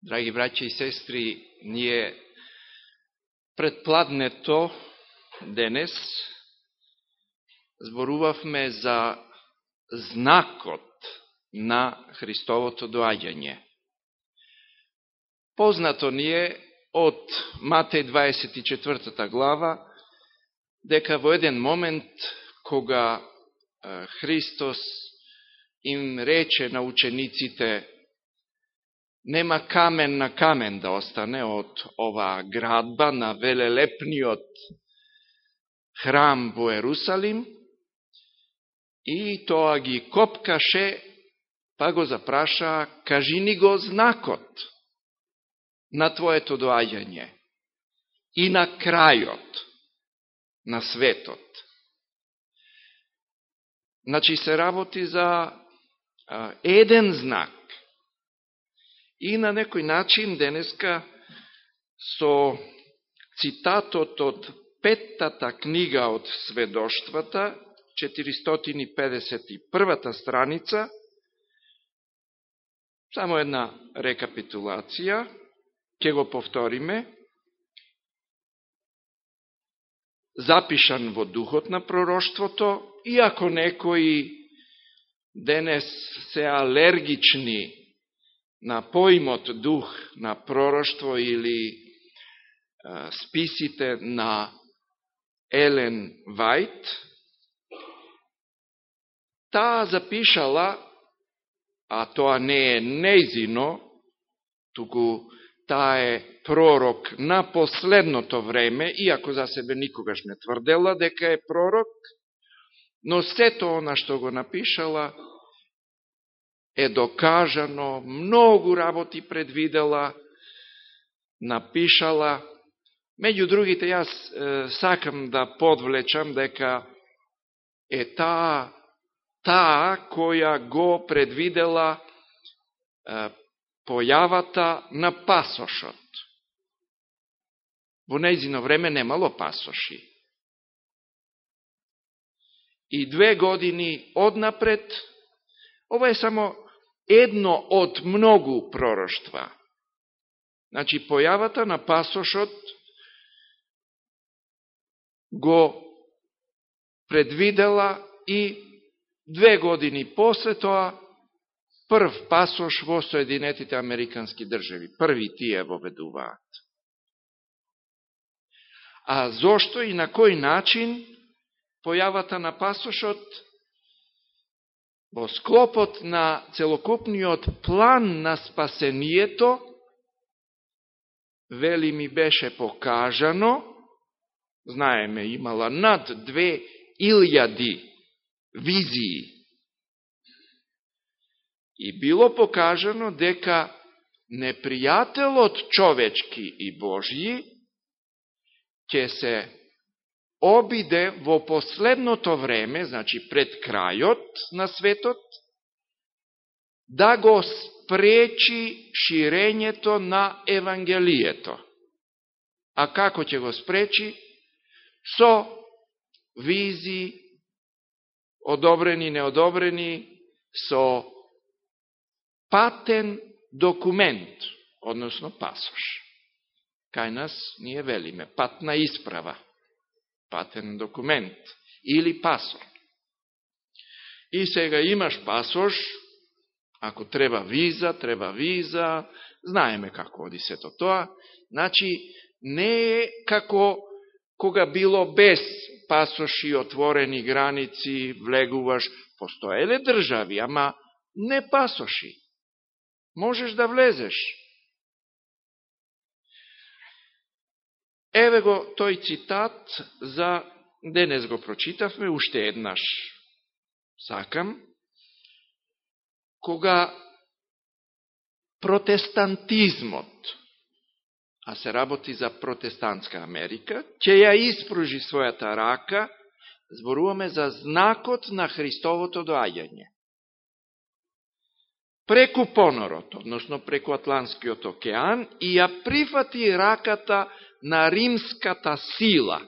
Драги браќа и сестри, ние предпладнето денес зборувавме за знакот на Христовото доаѓање. Познато ни е од Матеј 24 глава, дека во еден момент кога Христос им рече на учениците нема камен на камен да остане од оваа градба на велелепниот храм во Ерусалим, и тоа ги копкаше, па го запраша, кажи ни го знакот на Твоето доаѓање и на крајот на светот. Значи се работи за а, еден знак, И на некој начин денеска со цитатот од петтата книга од сведоштвата, 451 страница, само една рекапитулација, ќе го повториме, запишан во духот на пророштвото, иако некои денес се алергични на поимот дух на пророштво или а, списите на Елен Вајт, таа запишала, а тоа не е неизино, туку таа е пророк на последното време, иако за себе никогаш не тврдела дека е пророк, но сето она што го напишала е докажано, многу работи предвидела, напишала. Меѓу другите, јас е, сакам да подвлечам дека е таа, таа која го предвидела е, појавата на пасошот. Во неизино време немало пасоши. И две години однапред, ова е само едно од многу пророштва. Значи, појавата на пасошот го предвидела и две години после тоа прв пасош во Соединетите Американски држави. Први тие воведуваат. А зошто и на кој начин појавата на пасошот во склопот на целокупниот план на спасението, вели ми беше покажано, знаеме, имала над две илјади визии. И било покажано дека непријателот човечки и Божји ќе се обиде во последното време, значи пред крајот на светот, да го спречи ширењето на Евангелието. А како ќе го спречи? Со визи, одобрени, неодобрени, со патен документ, односно пасош. Кај нас ние велиме, патна исправа патен документ или пасор. И сега имаш пасош, ако треба виза, треба виза, знаеме како оди сето тоа, значи не е како кога било без пасоши, отворени граници, влегуваш, постоеле држави, ама не пасоши. Можеш да влезеш. Еве го тој цитат за денес го прочитавме уште еднаш. Сакам кога протестантизмот, а се работи за протестантска Америка, ќе ја испружи својата рака, зборуваме за знакот на Христовото доаѓање. Преку понорот, односно преку Атланскиот океан, и ја прифати раката на римската сила.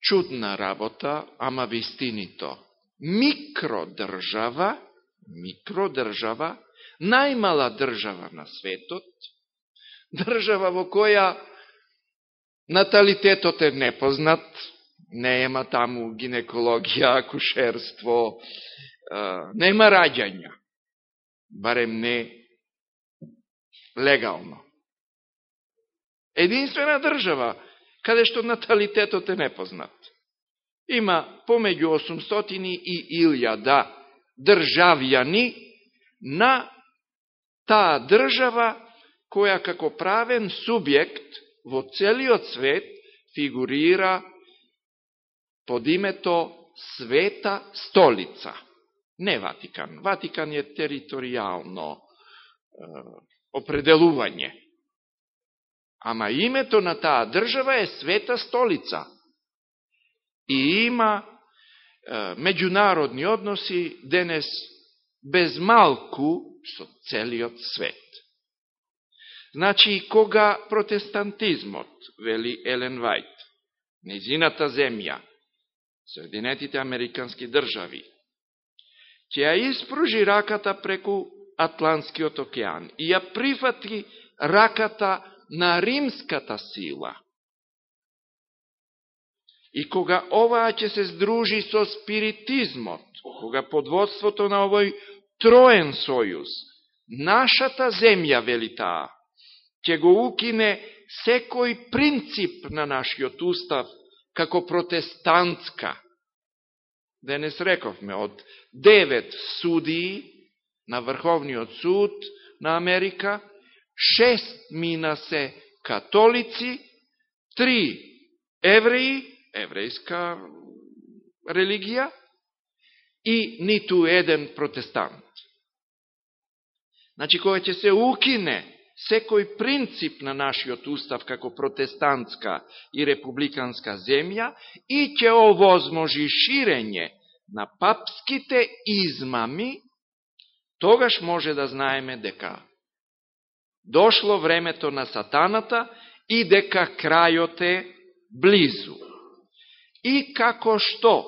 Чудна работа, ама вистинито. Микродржава, микродржава, најмала држава на светот, држава во која наталитетот е непознат, нема таму гинекологија, акушерство, нема раѓања, барем не легално. Единствена држава, каде што наталитетот е непознат. Има помеѓу 800 и 1000 државјани на таа држава која како правен субјект во целиот свет фигурира под името Света столица. Не Ватикан. Ватикан е територијално определување. Ама името на таа држава е Света столица. И има е, меѓународни односи денес без малку со целиот свет. Значи, кога протестантизмот, вели Елен Вајт, незината земја, Соединетите Американски држави, ќе ја испружи раката преку Атлантскиот океан и ја прифати раката на римската сила. И кога оваа ќе се здружи со спиритизмот, кога подводството на овој троен сојуз, нашата земја, вели таа, ќе го укине секој принцип на нашиот устав како протестантска. Денес рековме, од девет судии на Врховниот суд на Америка, шест мина се католици, три евреи, еврејска религија, и ниту еден протестант. Значи, кога ќе се укине секој принцип на нашиот устав како протестантска и републиканска земја и ќе овозможи ширење на папските измами, тогаш може да знаеме дека дошло времето на сатаната и дека крајот е близу. И како што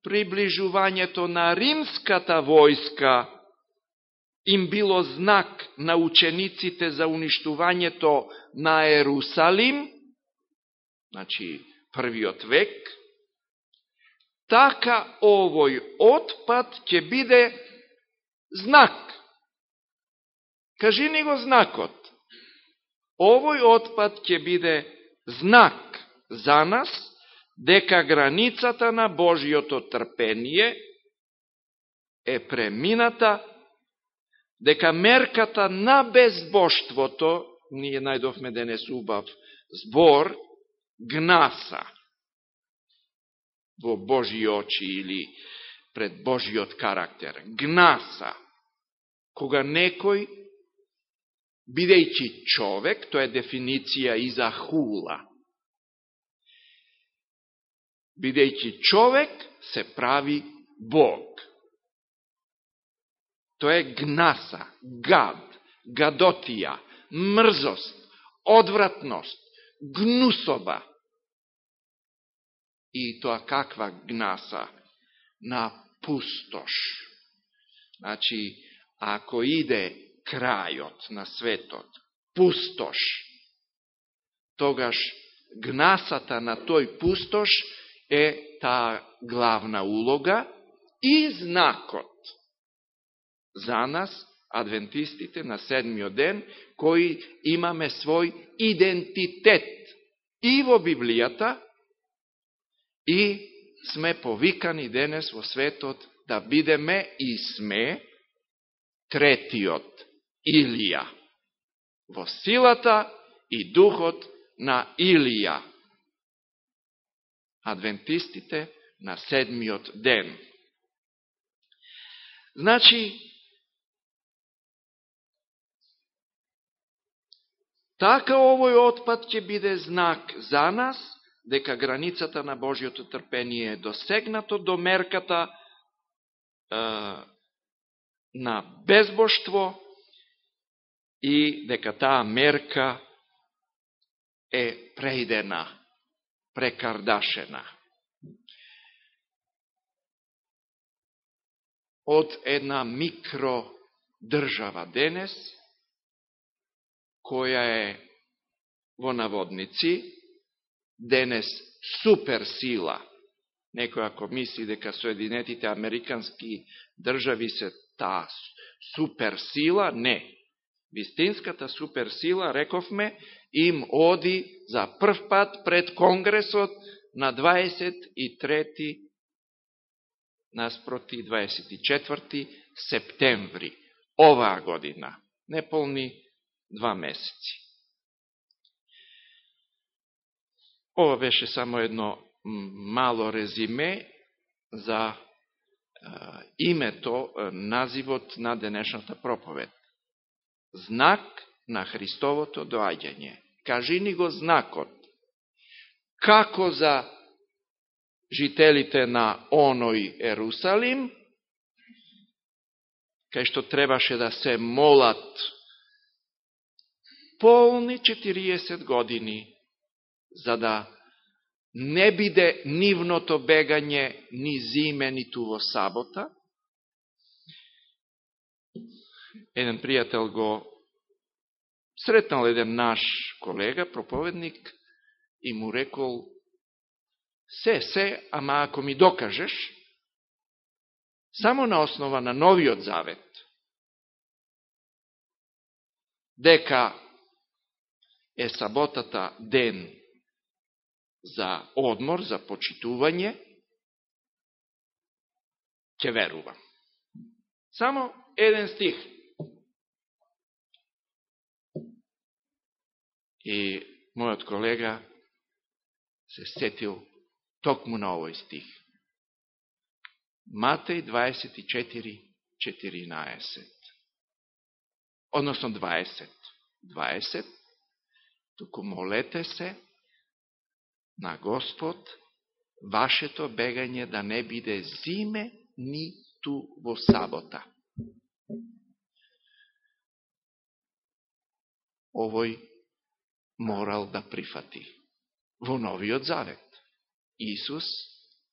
приближувањето на римската војска им било знак на учениците за уништувањето на Ерусалим, значи првиот век, така овој отпад ќе биде знак. Кажи ни го знакот. Овој отпад ќе биде знак за нас, дека границата на Божиото трпение е премината дека мерката на безбоштвото, ние најдовме денес убав збор, гнаса во Божи очи или пред Божиот карактер. Гнаса. Кога некој, бидејќи човек, тоа е дефиниција и за хула, бидејќи човек се прави Бог. Тоа е гнаса, гад, гадотија, мрзост, одвратност, гнусоба. И тоа каква гнаса? На пустош. Значи, ако иде крајот на светот, пустош, тогаш гнасата на тој пустош е таа главна улога и знакот за нас, адвентистите на седмиот ден, кои имаме свој идентитет и во Библијата, и сме повикани денес во светот да бидеме и сме третиот Илија, во силата и духот на Илија. Адвентистите на седмиот ден. Значи, Така овој отпад ќе биде знак за нас, дека границата на Божиото трпение е досегнато до мерката е, на безбоштво и дека таа мерка е преидена, прекардашена. од една микро држава денес, која е во наводници, денес суперсила. Некој ако мисли дека Соединетите Американски држави се таа суперсила, не. Вистинската суперсила, рековме, им оди за прв пат пред Конгресот на 23 наспроти 24 септември оваа година. Неполни два месеци. Ова беше само едно мало резиме за името, називот на денешната проповед. Знак на Христовото доаѓање. Кажи ни го знакот. Како за жителите на оној Ерусалим, кај што требаше да се молат полни 40 години, за да не биде нивното бегање ни зиме, ниту во сабота. Еден пријател го сретнал еден наш колега, проповедник, и му рекол, се, се, ама ако ми докажеш, само на основа на новиот завет, дека е саботата ден за одмор, за почитување, ќе верувам. Само еден стих. И мојот колега се сетил токму на овој стих. Матеј 24, 14. Односно 20. 20. Туку молете се на Господ, вашето бегање да не биде зиме ниту во сабота. Овој морал да прифати во новиот завет. Исус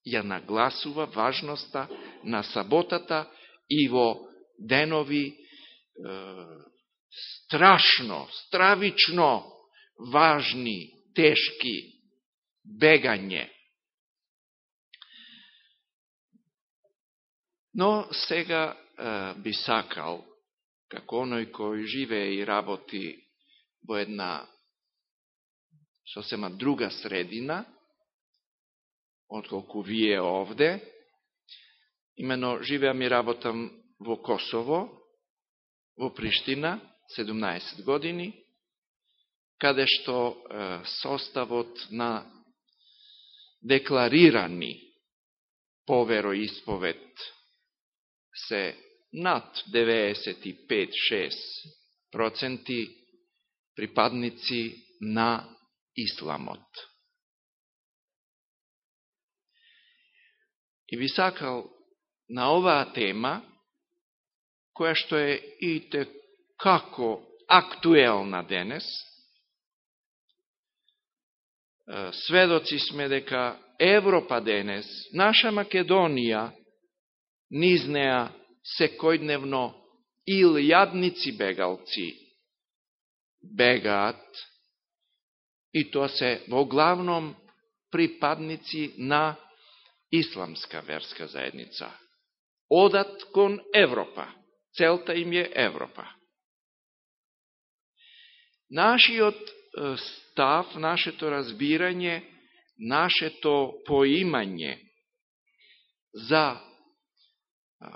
ја нагласува важноста на саботата и во денови е, страшно, стравично важни, тешки бегање. Но сега е, би сакал, како оној кој живее и работи во една сосема друга средина, отколку вие овде, имено живеам и работам во Косово, во Приштина, 17 години, каде што е, составот на декларирани по вероисповед се над 95-6% припадници на исламот. И ви сакал на оваа тема, која што е и те како актуелна денес, сведоци сме дека Европа денес, наша Македонија, низ неа секојдневно илјадници бегалци бегаат и тоа се во главном припадници на исламска верска заедница. Одат кон Европа. Целта им е Европа. Нашиот став, нашето разбирање, нашето поимање за а,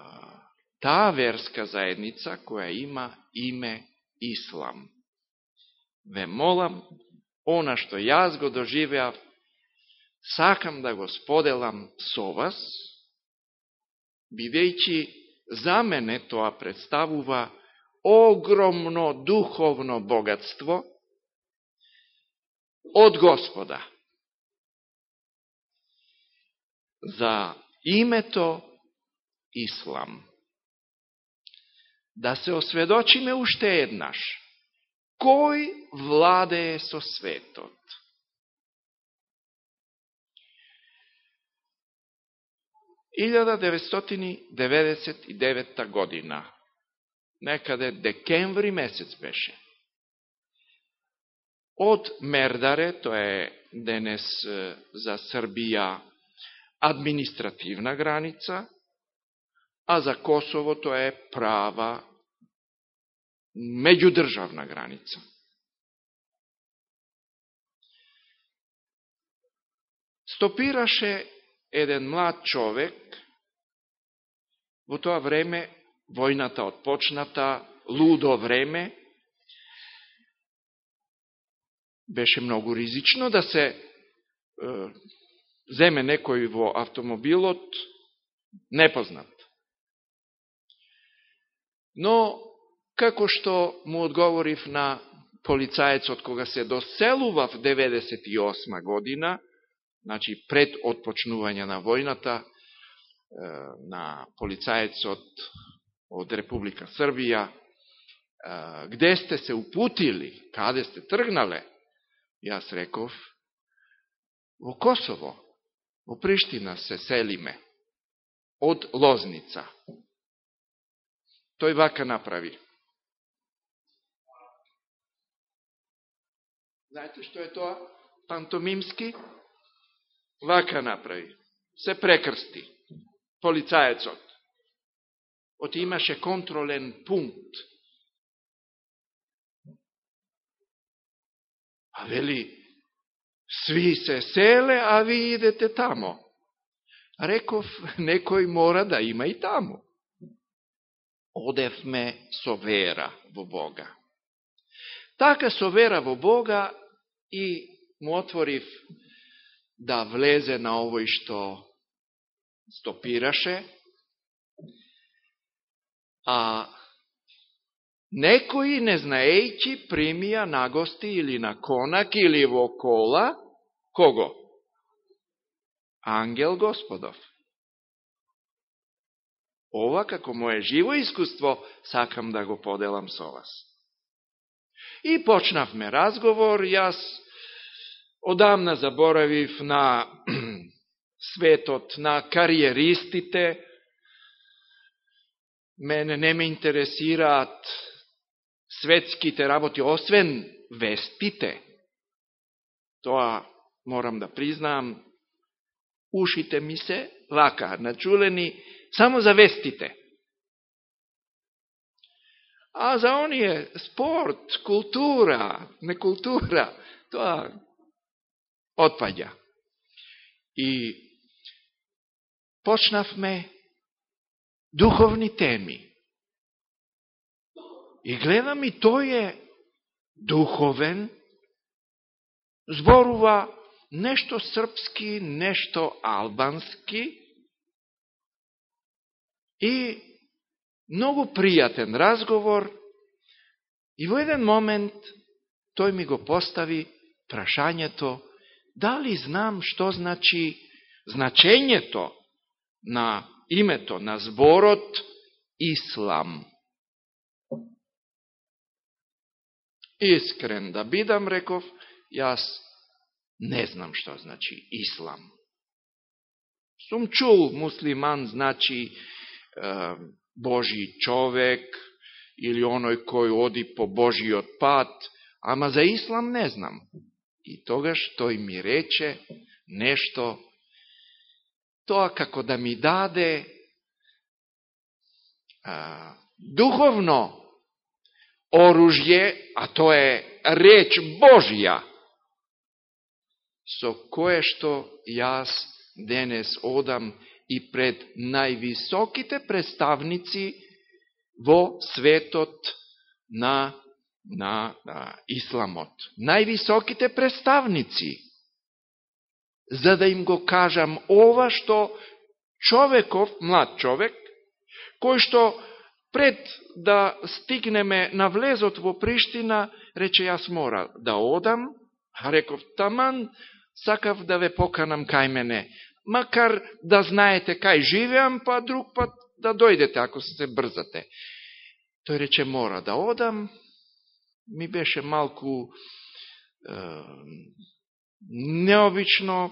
таа верска заедница која има име Ислам. Ве молам, она што јас го доживеав, сакам да го споделам со вас, бидејќи за мене тоа представува огромно духовно богатство, од Господа. За името Ислам. Да се осведочиме уште еднаш. Кој владее со светот? 1999 година. Некаде декември месец беше. Од Мердаре, тоа е денес за Србија административна граница, а за Косово тоа е права меѓудржавна граница. Стопираше еден млад човек, во тоа време, војната отпочната, лудо време, беше многу ризично да се е, земе некој во автомобилот непознат. Но, како што му одговорив на полицаецот кога се доселував 98 година, значи пред отпочнување на војната, на полицаецот од Република Србија, где сте се упутили, каде сте тргнале, јас реков, во Косово, во Приштина се селиме, од Лозница. Тој вака направи. Знаете што е тоа? Пантомимски? Вака направи. Се прекрсти. Полицаецот. Оти имаше контролен пункт. А вели, сви се селе, а ви идете тамо. Реков, некој мора да има и тамо. Одевме со вера во Бога. Така со вера во Бога и му отворив да влезе на овој што стопираше, а некои, не знаејќи, примија на гости или на конак или во кола, кого? Ангел Господов. Ова, како моје живо искуство, сакам да го поделам со вас. И почнавме разговор, јас Одамна заборавив на светот, на кариеристите. Мене не ме интересираат светските работи, освен вестите. Тоа морам да признаам, ушите ми се лака, начулени само за вестите. А за оние спорт, култура, некултура, тоа отпаѓа. И почнавме духовни теми. И гледам и тој е духовен, зборува нешто српски, нешто албански и многу пријатен разговор и во еден момент тој ми го постави прашањето дали знам што значи значењето на името, на зборот Ислам. iskren da bidam, rekov, ja ne znam što znači islam. Som čul, musliman znači e, Boži čovek ili onoj koji odi po Boži otpad, ama za islam ne znam. I toga što im mi reče nešto, to kako da mi dade a, duhovno оружје, а тоа е реч Божија, со кое што јас денес одам и пред највисоките представници во светот на на, на исламот. Највисоките представници. За да им го кажам ова што човеков, млад човек, кој што пред да стигнеме на влезот во Приштина, рече јас мора да одам, а реков таман, сакав да ве поканам кај мене, макар да знаете кај живеам, па друг пат да дојдете ако се брзате. Тој рече мора да одам, ми беше малку е, необично,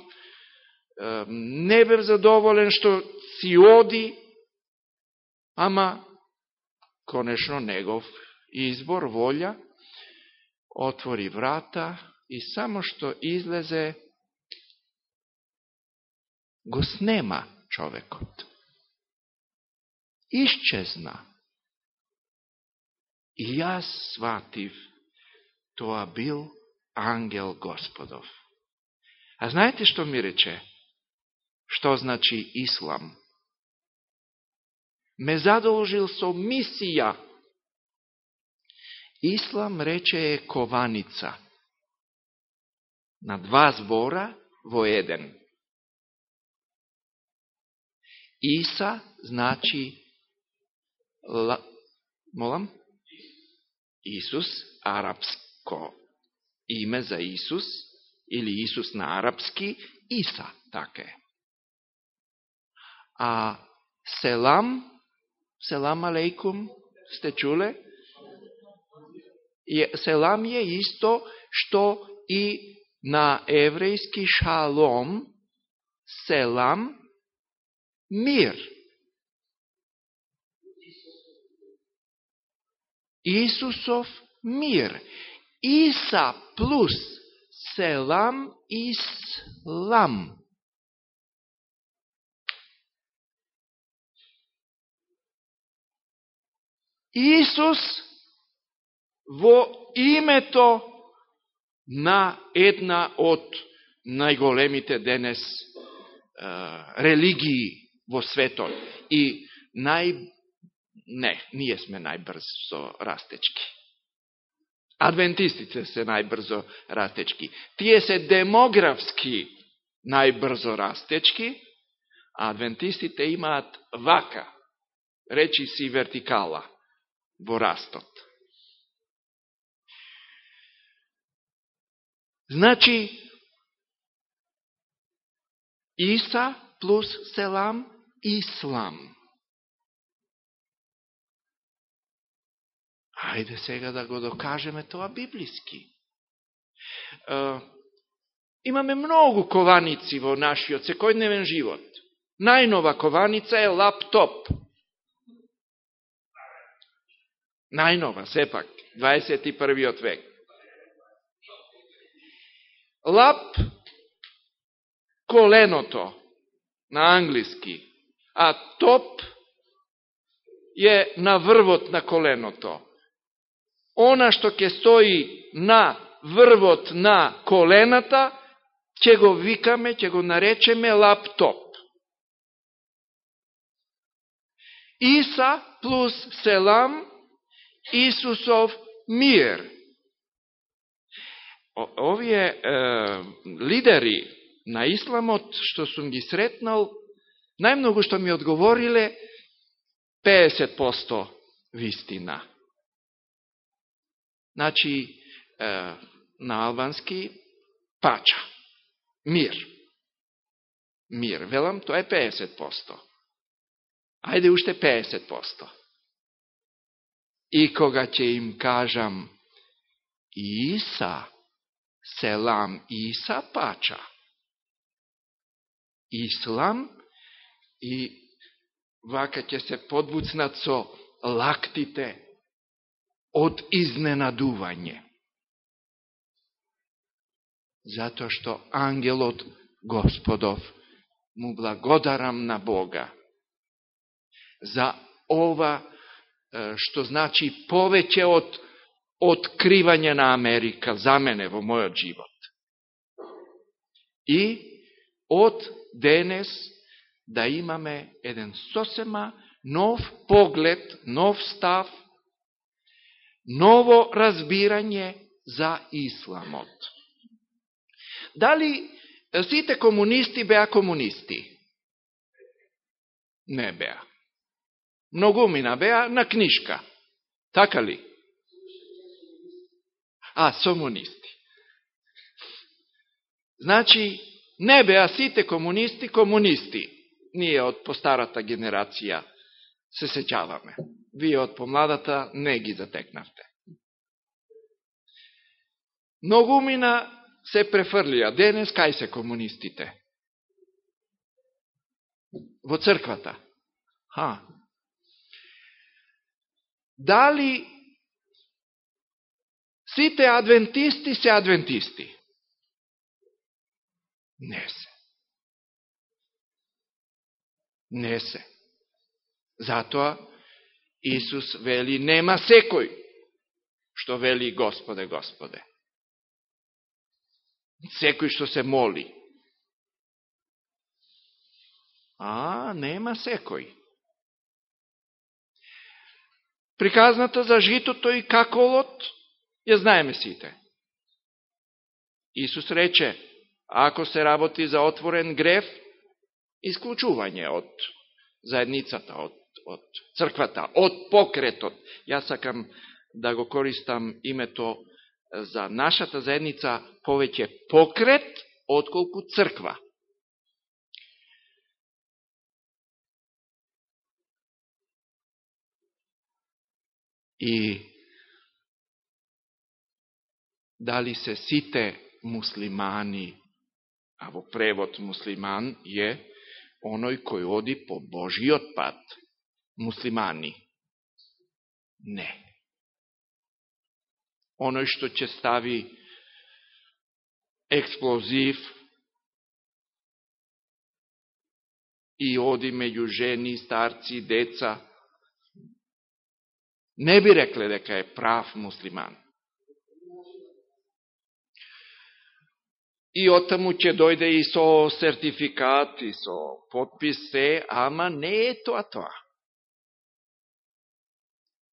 не бев задоволен што си оди, ама конечно негов избор, волја, отвори врата и само што излезе, го снема човекот. Исчезна. И јас сватив, тоа бил ангел Господов. А знаете што ми рече? Што значи ислам? Ме задолжил со мисија. Ислам рече е кованица. На два збора во еден. Иса значи ла, молам? Исус, арапско име за Исус, или Исус на арапски, Иса, така е. А селам, селам алейкум, сте чуле? Селам е исто што и на еврејски шалом, селам, мир. Исусов мир. Иса плюс селам ислам. Исус во името на една од најголемите денес е, религии во светот и нај не, ние сме најбрзо растечки. Адвентистите се најбрзо растечки. Тие се демографски најбрзо растечки, а адвентистите имаат вака, речи си вертикала во растот. Значи, Иса плюс Селам, Ислам. Ајде сега да го докажеме тоа библиски. Е, имаме многу кованици во нашиот секојдневен живот. Најнова кованица е лаптоп. Најнова, сепак, 21. век. Лап коленото на англиски, а топ е на врвот на коленото. Она што ќе стои на врвот на колената, ќе го викаме, ќе го наречеме лаптоп. Иса плюс Селам, Исусов мир. Овие е, лидери на исламот, што сум ги сретнал, најмногу што ми одговориле, 50% вистина. Значи, е, на албански, пача. Мир. Мир. Велам, тоа е 50%. Ајде уште 50%. И кога ќе им кажам Иса, селам Иса пача, ислам и вака ќе се подвуцнат со лактите од изненадување. Затоа што ангелот Господов му благодарам на Бога за ова што значи повеќе од откривање на Америка за мене во мојот живот. И од денес да имаме еден сосема нов поглед, нов став, ново разбирање за исламот. Дали сите комунисти беа комунисти? Не беа. Многумина беа на книжка. Така ли? А, сомунисти. Значи, Не беа сите комунисти комунисти. Ние од постарата генерација се сеќаваме. Вие од помладата не ги затекнавте. Многумина се префрлија. Денес кај се комунистите? во црквата. Ха. Дали сите адвентисти се адвентисти? Не се. Не се. Затоа Исус вели нема секој што вели Господе, Господе. Секој што се моли. А, нема секој. Приказната за житото и каколот ја знаеме сите. Исус рече, ако се работи за отворен греф, исклучување од заедницата, од, од црквата, од покретот. Јас сакам да го користам името за нашата заедница повеќе покрет, отколку црква. И дали се сите муслимани, а во превод муслиман е оној кој оди по Божиот пат, муслимани. Не. Оној што ќе стави експлозив и оди меѓу жени, старци, деца, не би рекле дека е прав муслиман. И отаму ќе дојде и со сертификат, и со подпис се, ама не е тоа тоа.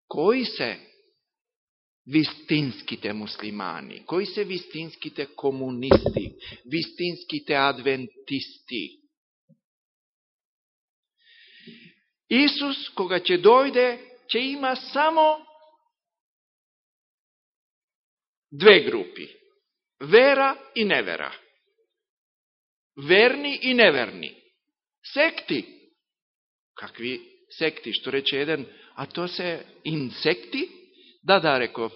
Кои се вистинските муслимани? Кои се вистинските комунисти? Вистинските адвентисти? Исус, кога ќе дојде, ќе има само две групи вера и невера. Верни и неверни. Секти. Какви секти? Што рече еден, а то се инсекти? Да, да, реков,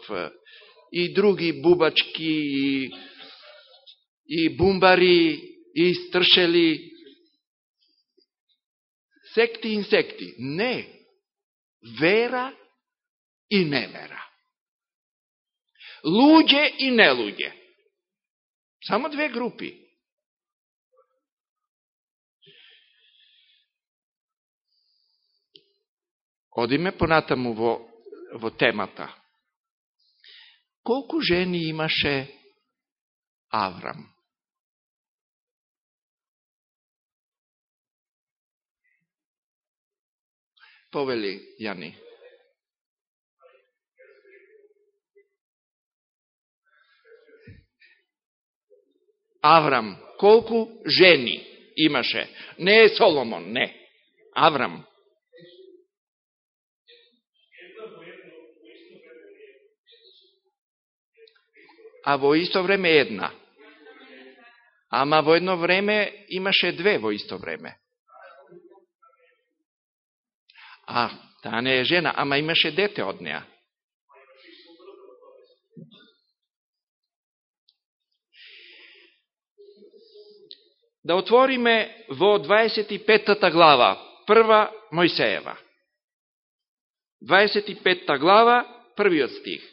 и други бубачки, и, и бумбари, и стршели. Секти, инсекти. Не. Вера и невера. Луѓе и нелуѓе. Само две групи. Одиме понатаму во, во темата. Колку жени имаше Аврам? Повели Јани. Аврам, колку жени имаше? Не е Соломон, не. Аврам. А во исто време една. Ама во едно време имаше две во исто време. А, таа не е жена, ама имаше дете од неа. да отвориме во 25-та глава, прва Мојсеева. 25-та глава, првиот стих.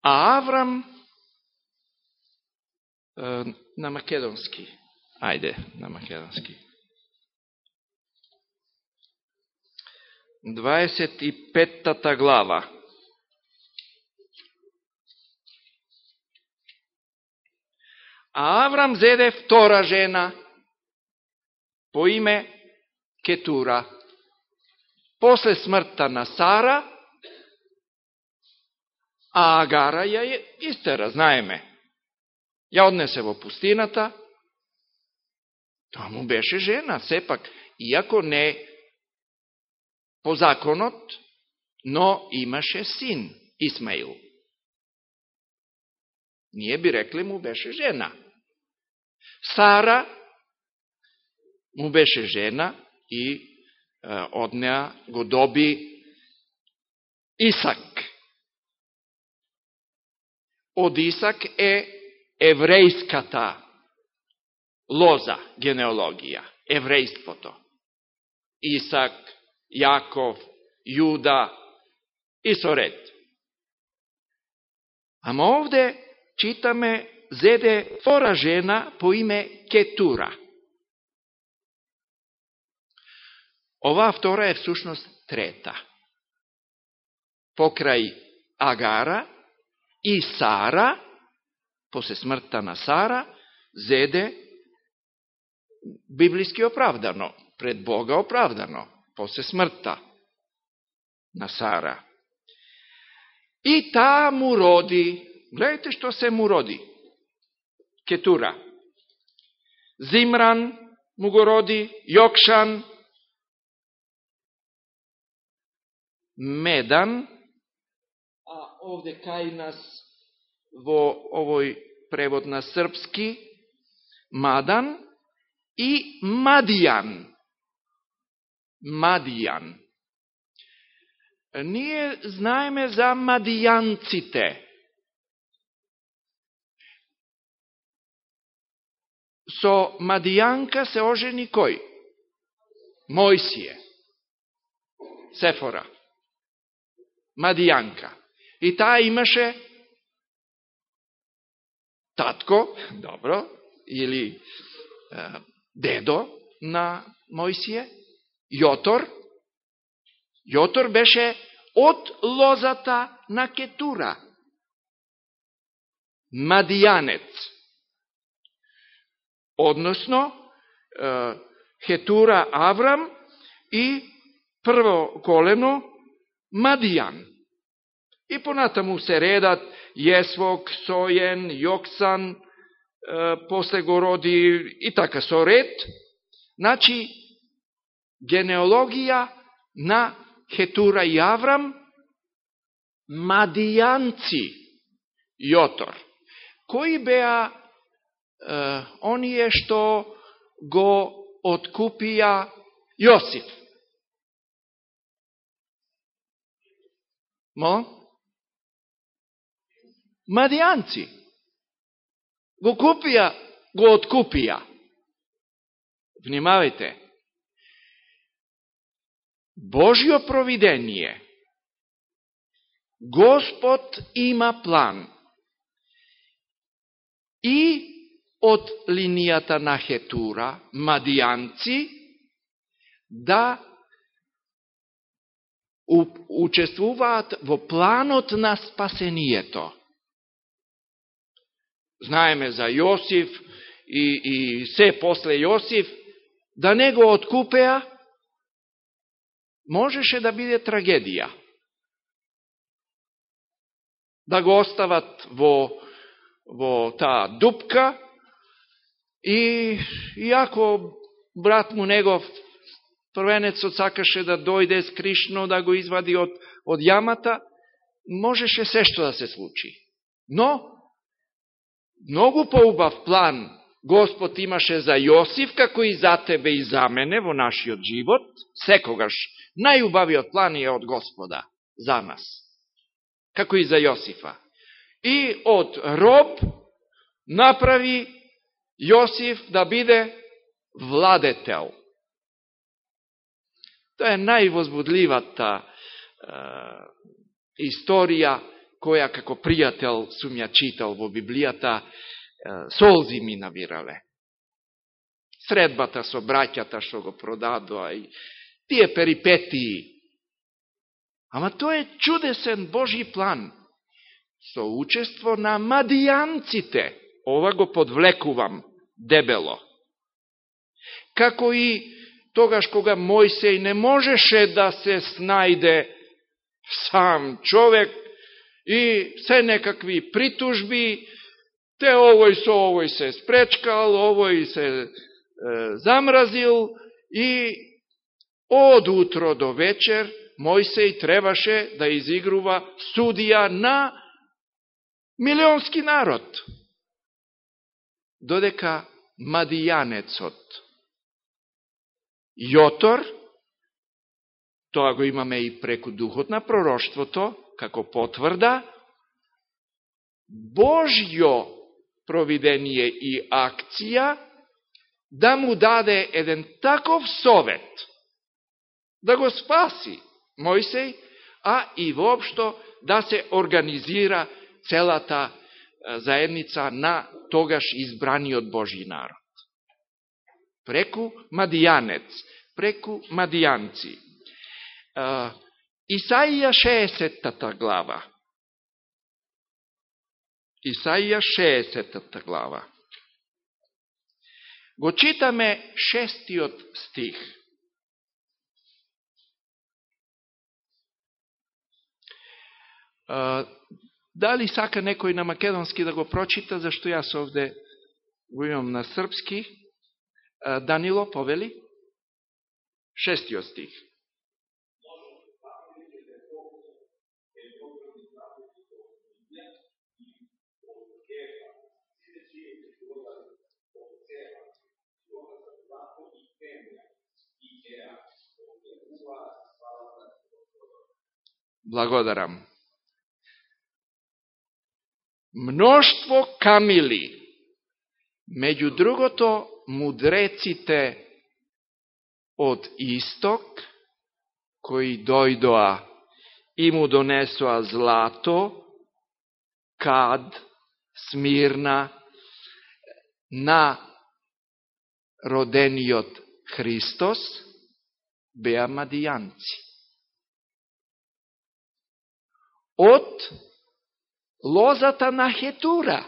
А Аврам на македонски. Ајде, на македонски. 25 глава. А Аврам зеде втора жена по име Кетура. После смртта на Сара, а Агара ја истера, знаеме. Ја однесе во пустината, тоа му беше жена, сепак, иако не по законот, но имаше син, Исмаил. Ние би рекле му беше жена. Сара му беше жена и од неа го доби Исак. Од Исак е еврејската лоза, генеалогија, еврејството. Исак, Јаков, Јуда и со ред. Ама овде читаме зеде втора жена по име Кетура. Оваа втора е всушност трета. Покрај Агара и Сара, после смртта на Сара, зеде библиски оправдано, пред Бога оправдано, после смртта на Сара. И таа му роди, гледайте што се му роди, Кетура. Зимран му го роди, Јокшан, Медан, а овде кај нас во овој превод на српски, Мадан и Мадијан. Мадијан ние знаеме за мадијанците. Со мадијанка се ожени кој? Мојсије. Сефора. Мадијанка. И таа имаше татко, добро, или е, дедо на Мојсије, Јотор. Јотор беше од лозата на Кетура. Мадијанец. Односно, Хетура Аврам и прво колено Мадијан. И понатаму се редат Јесвок, Сојен, Јоксан, после го роди и така со ред. Значи, генеологија на Хетура и Аврам, мадијанци Јотор. Кои беа е, оние што го откупија Јосиф? Мо? Мадијанци. Го купија, го откупија. Внимавајте. Божјо провидение. Господ има план. И од линијата на Хетура, мадијанци, да учествуваат во планот на спасението. Знаеме за Јосиф и, и се после Јосиф, да не го откупеа, можеше да биде трагедија. Да го остават во, во таа дупка и иако брат му негов првенецот сакаше да дојде скришно да го извади од, од јамата, можеше се што да се случи. Но, многу поубав план Господ имаше за Јосиф, како и за тебе и за мене во нашиот живот, секогаш најубавиот план е од Господа за нас, како и за Јосифа. И од роб направи Јосиф да биде владетел. Тоа е највозбудливата е, историја која како пријател сум ја читал во Библијата, солзи ми навирале. Средбата со браќата што го продадоа и тие перипетии. Ама тоа е чудесен Божи план. Со учество на мадијанците. Ова го подвлекувам дебело. Како и тогаш кога Мојсей не можеше да се снајде сам човек и се некакви притужби, те овој со овој се спречкал, овој се е, замразил и Од утро до вечер Мојсей требаше да изигрува судија на милионски народ. Додека Мадијанецот Јотор, тоа го имаме и преку духот на пророштвото, како потврда, Божјо провидение и акција, да му даде еден таков совет, да го спаси Мојсей, а и воопшто да се организира целата заедница на тогаш избраниот Божји народ. Преку Мадијанец, преку Мадијанци. Исаија 60-та глава. Исаија 60-та глава. Го читаме шестиот стих. Дали сака некој на македонски да го прочита, зашто јас овде го имам на српски. Данило, повели? Шестиот стих. Благодарам. Мноштво камили, меѓу другото мудреците од исток, кои дојдоа и му донесоа злато, кад, смирна, на родениот Христос, беа мадијанци. Од лозата на Хетура.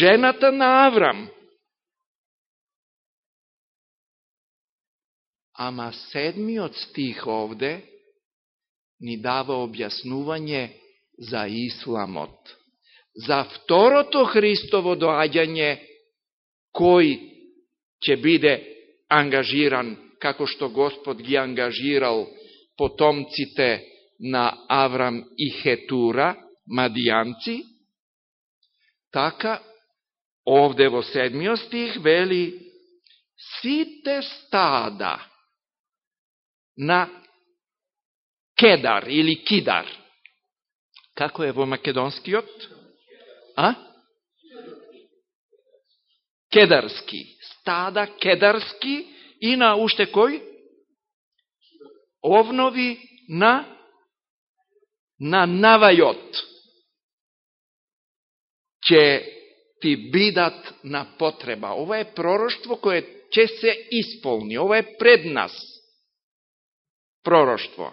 Жената на Аврам. Ама седмиот стих овде ни дава објаснување за исламот. За второто Христово доаѓање, кој ќе биде ангажиран како што Господ ги ангажирал потомците на Аврам и Хетура, мадијанци, така овде во седмиот стих вели сите стада на Кедар или Кидар. Како е во македонскиот? А? Кедарски. Стада кедарски и на уште кој? Овнови на на навајот. Че ти бидат на потреба. Ова е пророштво кое ќе се исполни. Ова е пред нас. Пророштво.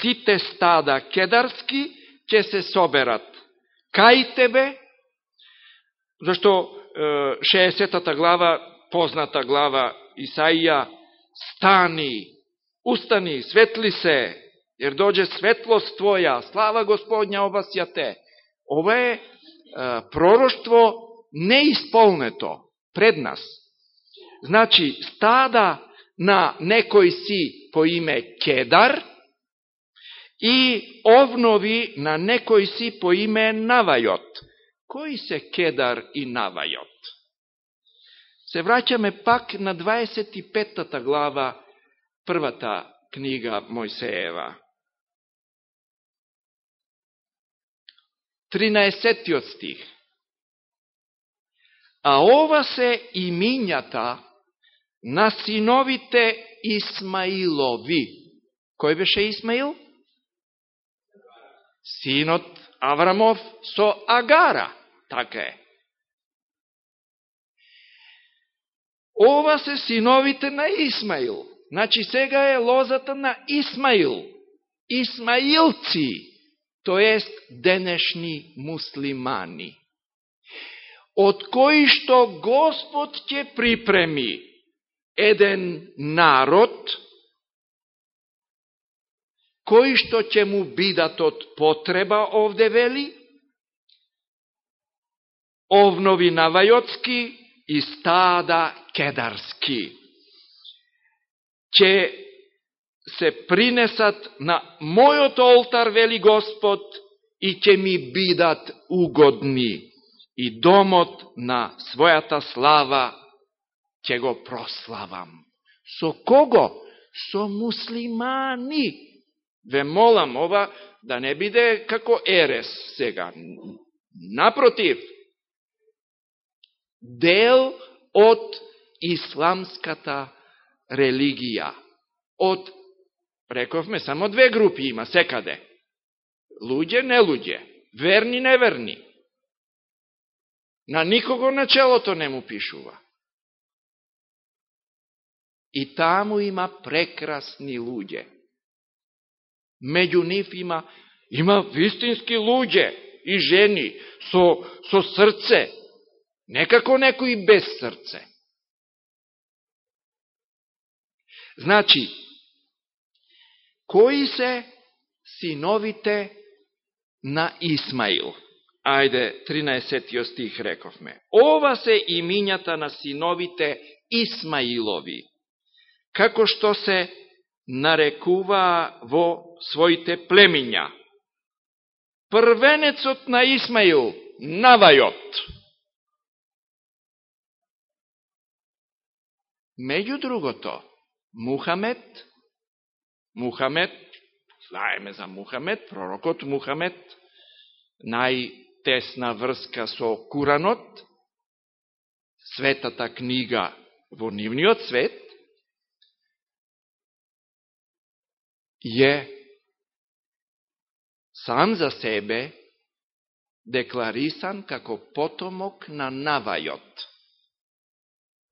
Сите стада кедарски ќе се соберат. Кај тебе, зашто 60-та глава, позната глава Исаија, стани, устани, светли се, jer дојде светлост Твоја, слава Господња обасја те. Ова е, е пророштво неисполнето пред нас. Значи, стада на некој си по име Кедар и овнови на некој си по име Навајот. Кои се Кедар и Навајот? Се враќаме пак на 25-та глава, првата книга Мојсеева. 13 стих. А ова се имињата на синовите Исмаилови. Кој беше Исмаил? Синот Аврамов со Агара. Така е. Ова се синовите на Исмаил. Значи сега е лозата на Исмаил. Исмаилци, то ест денешни муслимани. Од кои што Господ ќе припреми еден народ, кои што ќе му бидат од потреба овде вели, овнови навајоцки и стада кедарски. Че се принесат на мојот олтар, вели Господ, и ќе ми бидат угодни, и домот на својата слава ќе го прославам. Со кого? Со муслимани. Ве молам ова да не биде како ерес сега. Напротив, дел од исламската религија. Од, рековме, само две групи има секаде. Луѓе, не луѓе. Верни, неверни. На никого началото не му пишува. И таму има прекрасни луѓе. Меѓу нив има, има вистински луѓе и жени со, со срце, некако некој без срце. Значи, кои се синовите на Исмаил? Ајде, 13 стих рековме. Ова се имињата на синовите Исмаилови како што се нарекува во своите племиња. Првенецот на Исмаил, Навајот. Меѓу другото, Мухамед, Мухамед, знаеме за Мухамед, пророкот Мухамед, најтесна врска со Куранот, светата книга во нивниот свет, е сам за себе декларисан како потомок на Навајот.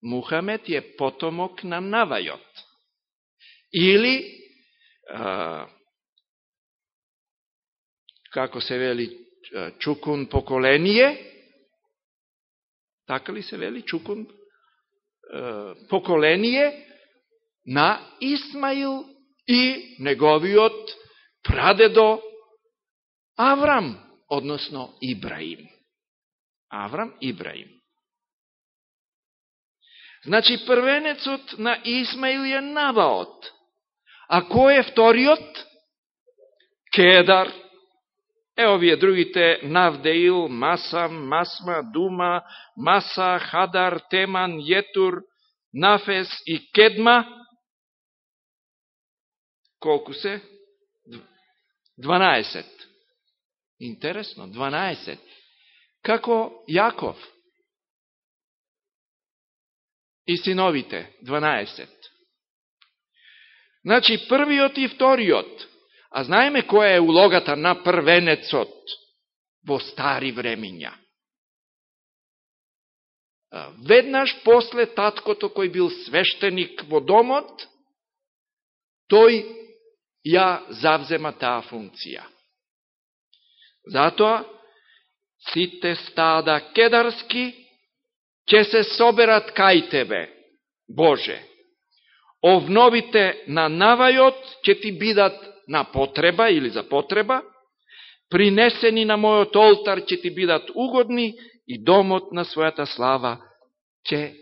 Muhamed je potomok na Navajot. Ili, a, kako se veli, čukun pokolenije, tako li se veli čukun a, pokolenije, na Ismail i negoviot pradedo Avram, odnosno Ibrahim. Avram, Ibrahim. Значи, првенецот на Исмаил е Наваот. А кој е вториот? Кедар. Е, овие другите, Навдеил, Масам, Масма, Дума, Маса, Хадар, Теман, Јетур, Нафес и Кедма, Колку се? 12. Интересно, 12. Како Јаков и синовите, 12. Значи, првиот и вториот. А знаеме која е улогата на првенецот во стари времиња. Веднаш после таткото кој бил свештеник во домот, тој ја завзема таа функција. Затоа, сите стада кедарски ќе се соберат кај Тебе, Боже. Овновите на навајот ќе Ти бидат на потреба или за потреба, принесени на мојот олтар ќе Ти бидат угодни и домот на својата слава ќе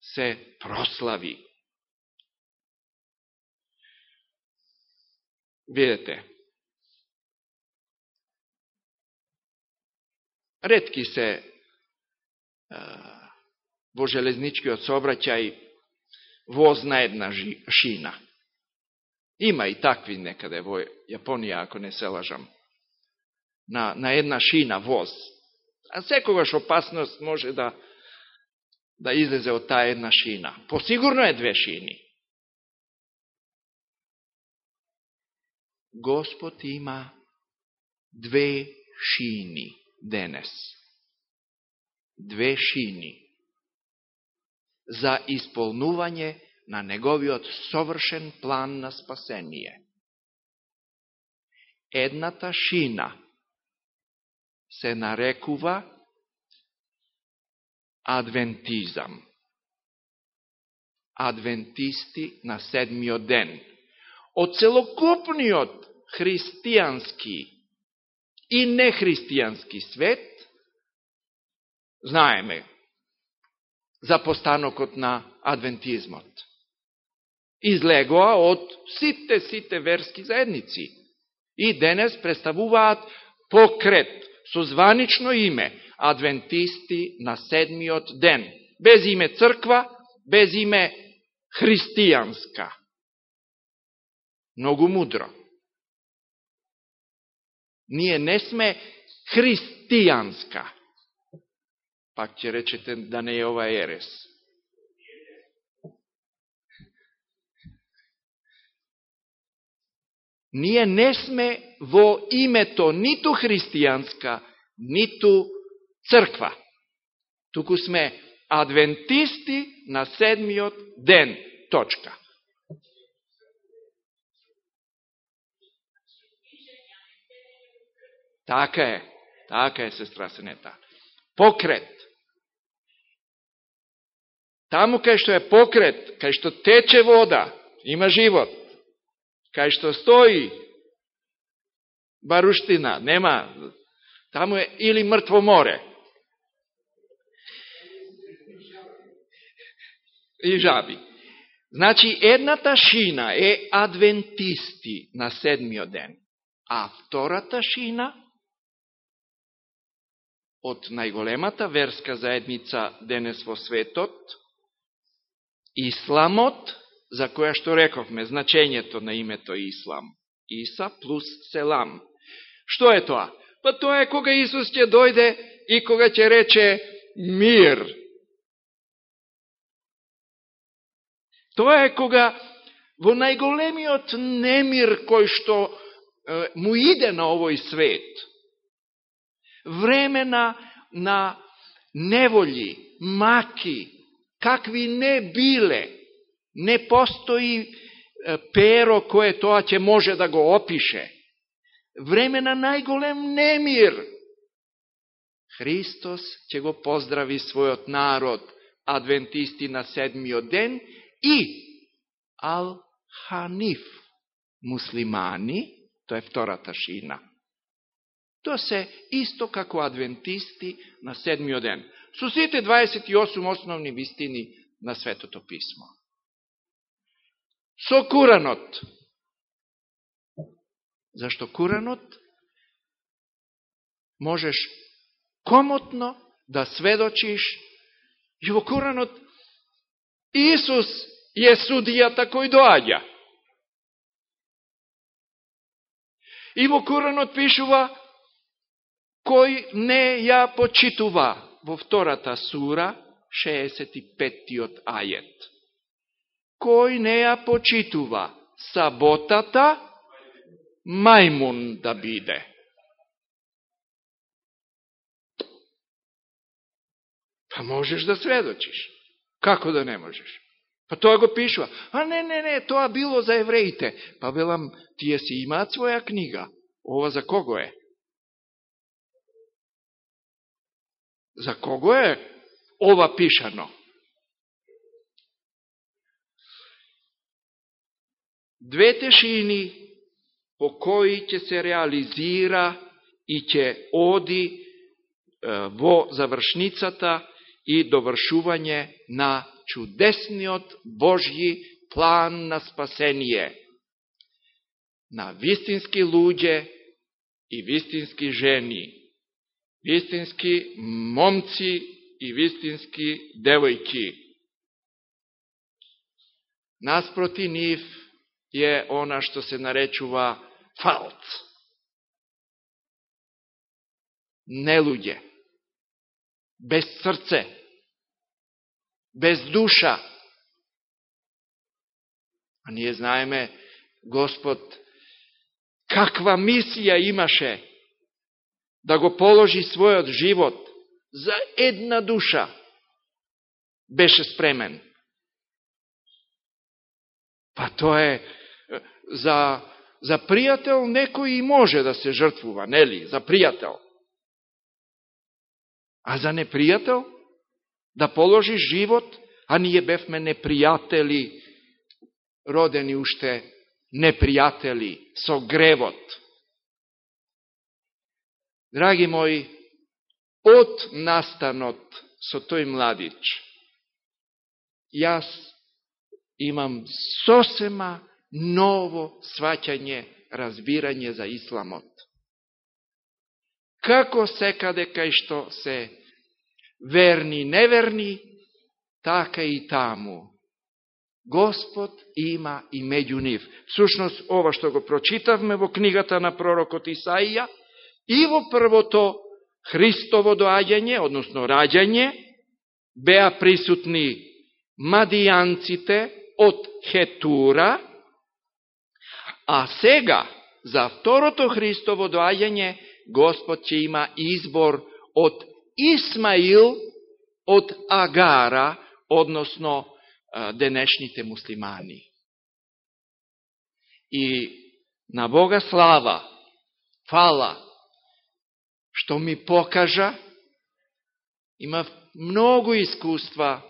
се прослави. Видете, редки се во железничкиот сообраќај воз на една шина. Има и такви некаде во Јапонија, ако не се лажам. На, на една шина воз. А секогаш опасност може да да излезе од таа една шина. Посигурно е две шини. Господ има две шини денес. Две шини за исполнување на неговиот совршен план на спасение. Едната шина се нарекува адвентизам. Адвентисти на седмиот ден од целокупниот христијански и нехристијански свет, знаеме за постанокот на адвентизмот. Излегоа од сите, сите верски заедници. И денес представуваат покрет со званично име адвентисти на седмиот ден. Без име црква, без име христијанска. Многу мудро. Ние не сме христијанска. Пак ќе речете да не е ова ерес. Ние не сме во името ниту христијанска, ниту црква. Туку сме адвентисти на седмиот ден. Точка. Така е. Така е, сестра Сенета. Покрет. Таму кај што е покрет, кај што тече вода, има живот. Кај што стои баруштина, нема, таму е или мртво море. И жаби. Значи, едната шина е адвентисти на седмиот ден, а втората шина од најголемата верска заедница денес во светот, Исламот, за која што рековме, значењето на името Ислам. Иса плюс Селам. Што е тоа? Па тоа е кога Исус ќе дојде и кога ќе рече мир. Тоа е кога во најголемиот немир кој што е, му иде на овој свет, времена на неволи, маки, какви не биле, не постои перо кое тоа ќе може да го опише. Време на најголем немир. Христос ќе го поздрави својот народ, адвентисти на седмиот ден и Ал-Ханиф, муслимани, тоа е втората шина. Тоа се исто како адвентисти на седмиот ден. Со сите 28 основни вистини на Светото Писмо. Со Куранот. Зашто Куранот можеш комотно да сведочиш и во Куранот Исус е судијата кој доаѓа. И во Куранот пишува кој не ја почитува во втората сура, 65-тиот ајет. Кој не ја почитува саботата, мајмун да биде. Па можеш да сведочиш. Како да не можеш? Па тоа го пишува. А не, не, не, тоа било за евреите. Па велам, тие си имаат своја книга. Ова за кого е? За кого е ова пишано? Двете шини по кои ќе се реализира и ќе оди во завршницата и довршување на чудесниот Божји план на спасение на вистински луѓе и вистински жени вистински момци и вистински девојки. Наспроти нив е она што се наречува фалт. Не луѓе. Без срце. Без душа. А ние знаеме Господ каква мисија имаше да го положи својот живот за една душа, беше спремен. Па тоа е, за, за пријател некој и може да се жртвува, нели, за пријател. А за непријател да положи живот, а ние бевме непријатели, родени уште непријатели со гревот. Драги мои, од настанот со тој младич, јас имам сосема ново сваќање, разбирање за исламот. Како секаде кај што се верни неверни, така и таму. Господ има и меѓу нив. Сушност, ова што го прочитавме во книгата на пророкот Исаија, И во првото Христово доаѓање, односно раѓање, беа присутни мадијанците од Хетура, а сега, за второто Христово доаѓање, Господ ќе има избор од Исмаил, од Агара, односно денешните муслимани. И на Бога слава, фала, што ми покажа, има многу искуства,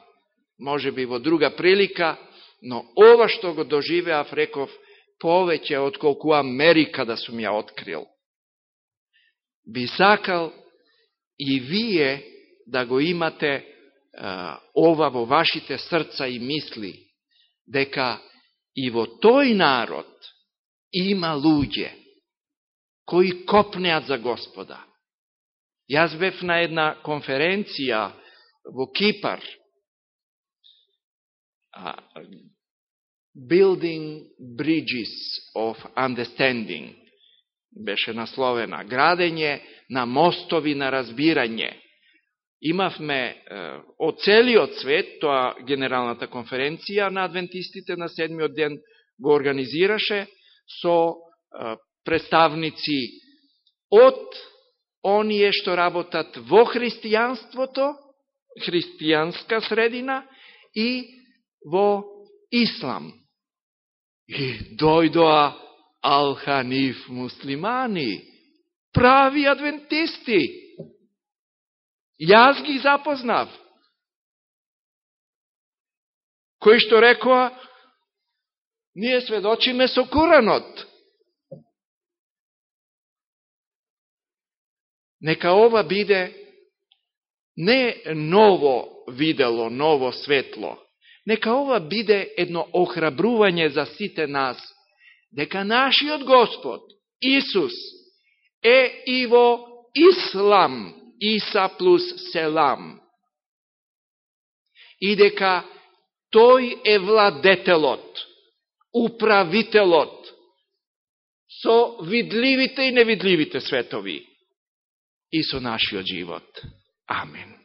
може би во друга прилика, но ова што го доживеав, реков, повеќе од колку Америка да сум ја открил. Би сакал и вие да го имате ова во вашите срца и мисли, дека и во тој народ има луѓе кои копнеат за Господа. Јас бев на една конференција во Кипар, Building Bridges of Understanding, беше насловена, градење на мостови на разбирање. Имавме од целиот свет, тоа генералната конференција на адвентистите на седмиот ден го организираше со представници од оние што работат во христијанството, христијанска средина и во ислам. И дојдоа алханиф муслимани, прави адвентисти. Јас ги запознав. Кој што рекоа, ние сведочиме со Куранот. Нека ова биде не ново видело, ново светло. Нека ова биде едно охрабрување за сите нас, дека нашиот Господ, Исус, е и во Ислам, Иса плюс Селам. И дека тој е владетелот, управителот, со видливите и невидливите светови и со нашиот живот. Амин.